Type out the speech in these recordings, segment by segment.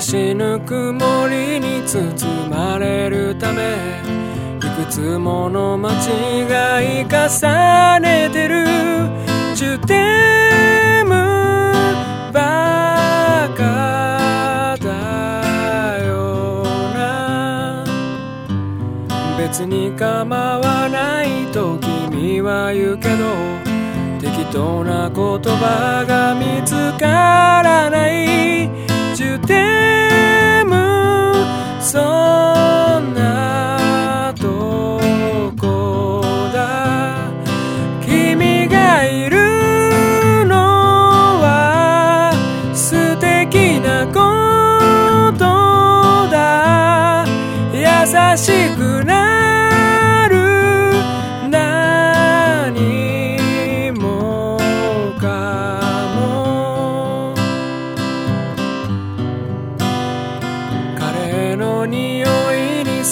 しぬくもりに包まれるためいくつもの間違い重ねてる。ジュテムバカだよな。別に構わないと君は言うけど適当な言葉が見つからない。ジュテム。そ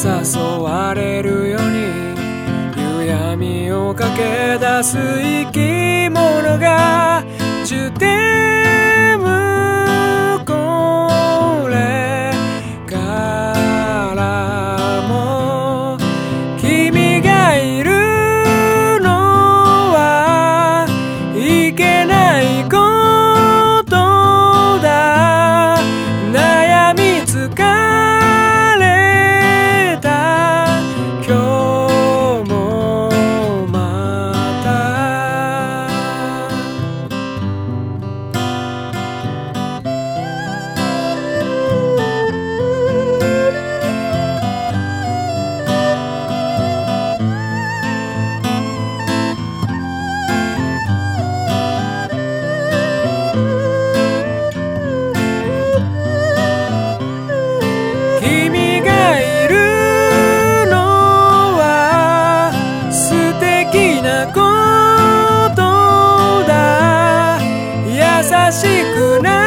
誘われるように夕闇を駆け出す生き物がジュことだ。優しくな